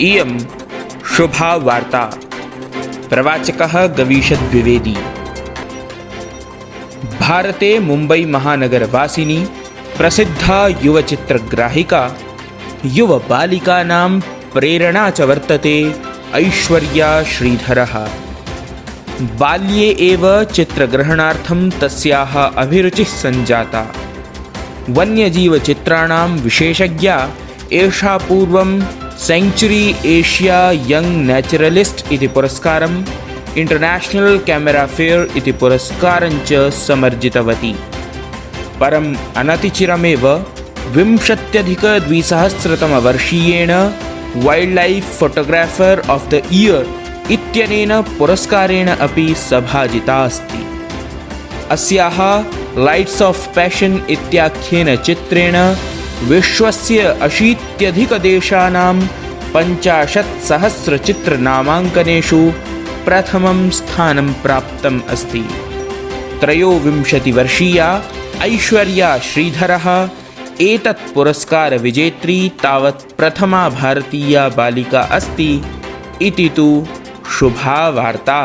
इयं शुभा वार्ता प्रवाचकः गवीशद्विवेदी भारते मुम्बैमहानगरवासिनी प्रसिद्धा युवचित्रग्राहिका, युवबालिकानां प्रेरणा च वर्तते ऐश्वर्या श्रीधरः। बाल्ये एव चित्रग्रहणार्थं तस्याः अभिरुचिः सञ्जाता। वन्यजीवचित्राणां विशेषज्ञा, एषा पूर्वं सेञ्चुरी एशिया यङ्ग् नेचुरलिस्ट् इति पुरस्कारम् इण्टर्नेशनल् केमेरा फेर् इति पुरस्कारञ्च समर्जितवती। परम् अनतिचिरमेव विंशत्यधिकद्विसहस्रतमवर्षीयेण wild life photographer of the year इत्यनेन पुरस्कारेण अपि सभाजिता अस्ति। अस्याः लैट्स् आफ् पेशन् इत्याख्येन चित्रेण विश्वस्य अशीत्यधिकदेशानां पञ्चाशत्सहस्रचित्रनामाङ्कनेषु प्रथमं स्थानं प्राप्तम् अस्ति। त्रयोविंशतिवर्षीया ऐश्वर्या श्रीधरः एतत् पुरस्कारविजेत्री तावत् प्रथमा भारतीया बालिका अस्ति इति तु शुभा वार्ता